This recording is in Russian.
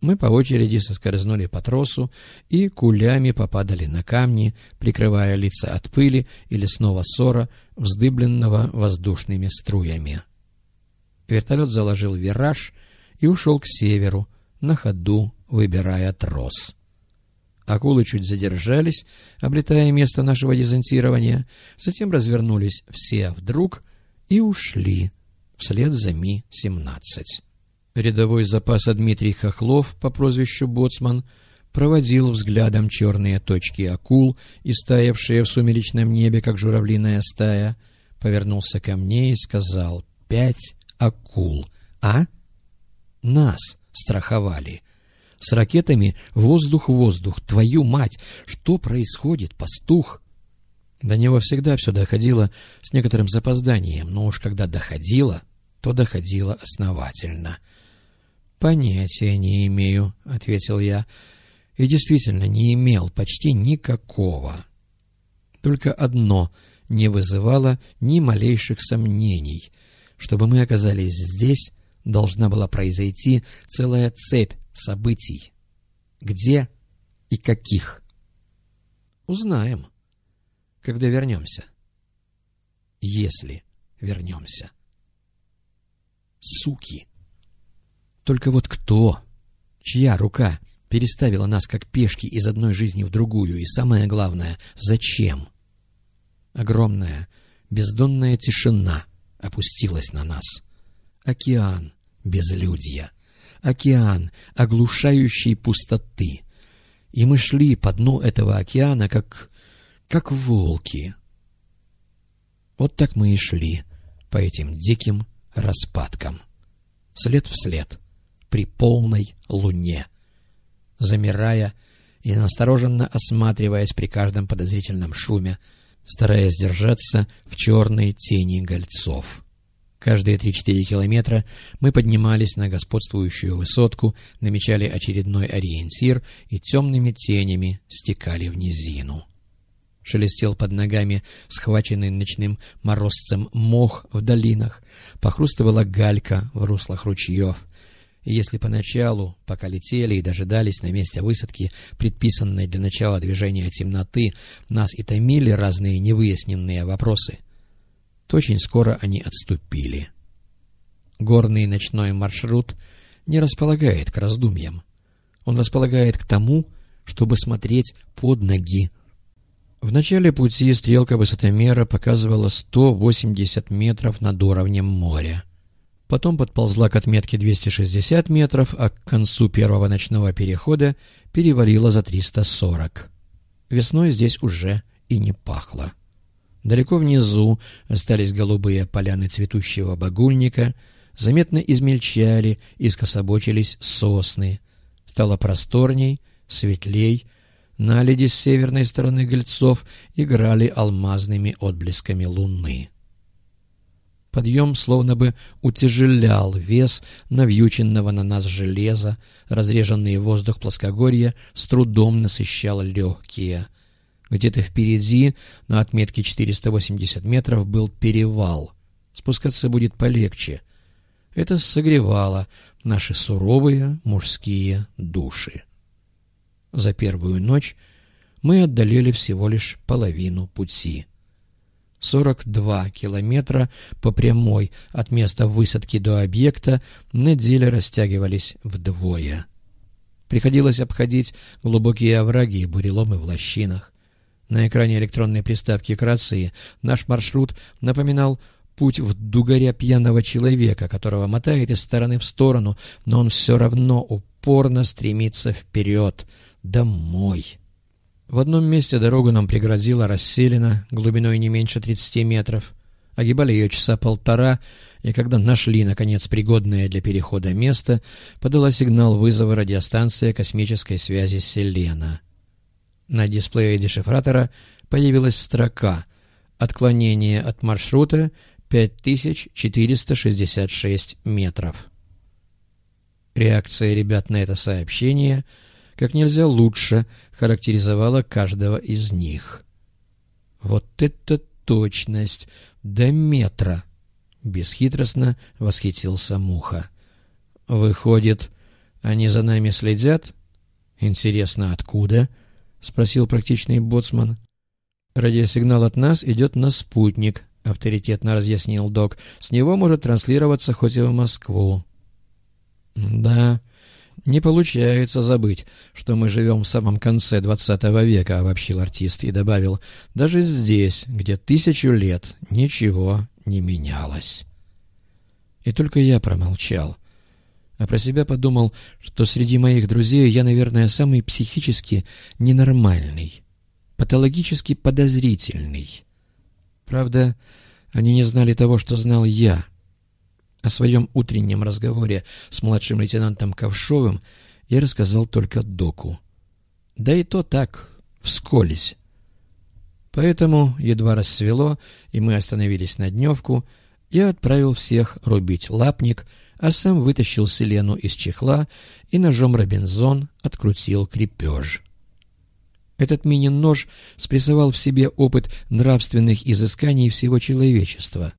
Мы по очереди соскользнули по тросу и кулями попадали на камни, прикрывая лица от пыли и лесного ссора, вздыбленного воздушными струями. Вертолет заложил вираж и ушел к северу, на ходу выбирая трос. Акулы чуть задержались, облетая место нашего дезонтирования, затем развернулись все вдруг и ушли вслед за Ми-17. Рядовой запаса Дмитрий Хохлов по прозвищу Боцман проводил взглядом черные точки акул, истаявшие в сумеречном небе, как журавлиная стая, повернулся ко мне и сказал «Пять акул, а?» Нас страховали. С ракетами воздух-воздух, твою мать! Что происходит, пастух? До него всегда все доходило с некоторым запозданием, но уж когда доходило, то доходило основательно — «Понятия не имею», — ответил я. И действительно не имел почти никакого. Только одно не вызывало ни малейших сомнений. Чтобы мы оказались здесь, должна была произойти целая цепь событий. Где и каких? Узнаем, когда вернемся. Если вернемся. Суки! Только вот кто, чья рука переставила нас как пешки из одной жизни в другую, и самое главное, зачем? Огромная, бездонная тишина опустилась на нас. Океан безлюдья, океан оглушающей пустоты. И мы шли по дну этого океана, как... как волки. Вот так мы и шли по этим диким распадкам. След в след — при полной луне. Замирая и настороженно осматриваясь при каждом подозрительном шуме, стараясь держаться в черной тени гольцов. Каждые три-четыре километра мы поднимались на господствующую высотку, намечали очередной ориентир и темными тенями стекали в низину. Шелестел под ногами схваченный ночным морозцем мох в долинах, похрустывала галька в руслах ручьев, и если поначалу, пока летели и дожидались на месте высадки, предписанной для начала движения темноты, нас и томили разные невыясненные вопросы, то очень скоро они отступили. Горный ночной маршрут не располагает к раздумьям. Он располагает к тому, чтобы смотреть под ноги. В начале пути стрелка высотомера показывала 180 метров над уровнем моря. Потом подползла к отметке 260 метров, а к концу первого ночного перехода перевалила за 340. Весной здесь уже и не пахло. Далеко внизу остались голубые поляны цветущего багульника, заметно измельчали и скособочились сосны. Стало просторней, светлей, наледи с северной стороны гольцов играли алмазными отблесками луны. Подъем словно бы утяжелял вес навьюченного на нас железа, разреженный воздух плоскогорья с трудом насыщал легкие. Где-то впереди, на отметке 480 метров, был перевал. Спускаться будет полегче. Это согревало наши суровые мужские души. За первую ночь мы отдалили всего лишь половину пути — 42 километра по прямой от места высадки до объекта недели растягивались вдвое. Приходилось обходить глубокие овраги и буреломы в лощинах. На экране электронной приставки к рации наш маршрут напоминал путь в дугоря пьяного человека, которого мотает из стороны в сторону, но он все равно упорно стремится вперед, домой. В одном месте дорогу нам преградила расселена глубиной не меньше 30 метров. Огибали ее часа полтора, и когда нашли, наконец, пригодное для перехода место, подала сигнал вызова радиостанция космической связи «Селена». На дисплее дешифратора появилась строка «Отклонение от маршрута 5466 метров». Реакция ребят на это сообщение — как нельзя лучше характеризовала каждого из них. «Вот это точность! До метра!» — бесхитростно восхитился Муха. «Выходит, Они за нами следят? Интересно, откуда? Спросил практичный боцман. Радиосигнал от нас идет на спутник, авторитетно разъяснил док. С него может транслироваться хоть и в Москву. Да, не получается забыть, что мы живем в самом конце двадцатого века, обобщил артист и добавил, даже здесь, где тысячу лет, ничего не менялось. И только я промолчал а про себя подумал, что среди моих друзей я, наверное, самый психически ненормальный, патологически подозрительный. Правда, они не знали того, что знал я. О своем утреннем разговоре с младшим лейтенантом Ковшовым я рассказал только доку. Да и то так, вскользь. Поэтому едва рассвело, и мы остановились на дневку, я отправил всех рубить лапник — а сам вытащил селену из чехла и ножом Робинзон открутил крепеж. Этот мини-нож спрессовал в себе опыт нравственных изысканий всего человечества.